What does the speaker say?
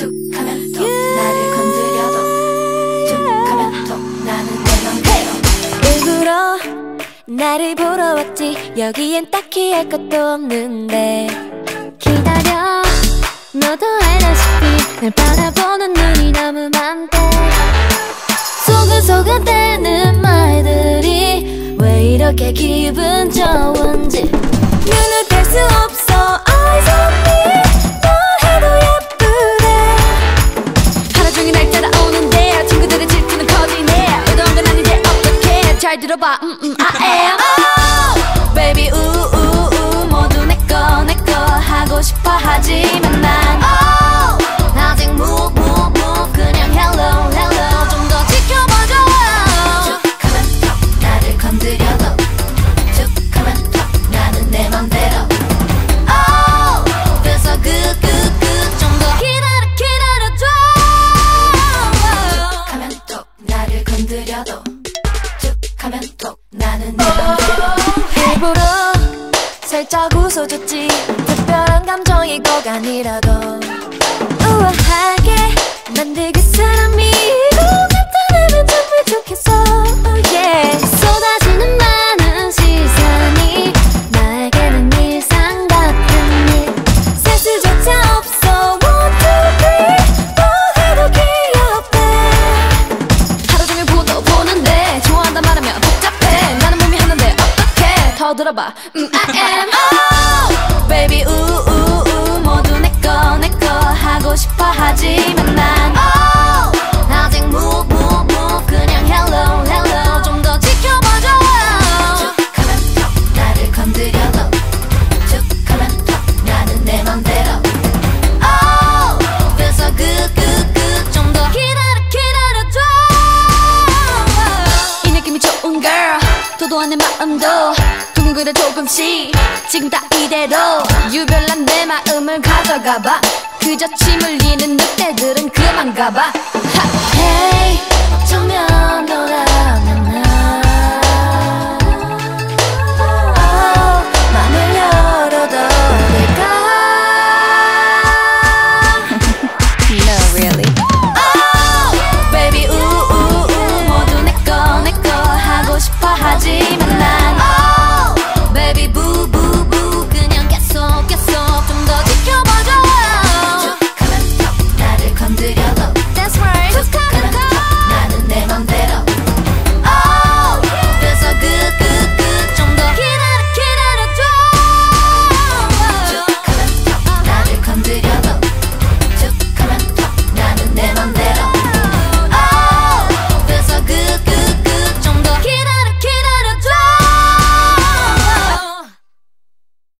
툭하면 톡 나를 건드려도 툭하면 톡 나는 대맘대로. 일부러 나를 보러 왔지. 여기엔 딱히 할 것도 없는데. 기다려. 너도 알다시피 날 바라보는 눈이 너무 많대. 소근소근대는 말들이 왜 이렇게 기분 좋은지. 들어봐. 음, 음, I am oh, baby 우우우 모두 내꺼 내꺼 하고 싶어 하지만 난 살짝 웃어줬지. 특별한 감정이 꼭 아니라도 우아하게 만들그 사람이 더 들어봐. 음, I am oh, baby 우우우 모두 내꺼 내꺼 하고 싶어 하지만 난 oh, 아직 move 그냥 hello hello 좀 더 지켜봐줘. 쭉 하면 턱 나를 건드려도 쭉 하면 턱 나는 내 맘대로. Oh, 더 기다려 기다려줘. 이 느낌이 좋은 도도한 내 마음도 둥그레 조금씩. 지금 다 이대로. 유별난 내 마음을 가져가봐. 그저 침 흘리는 늑대들은 그만 가봐. 하, hey 너랑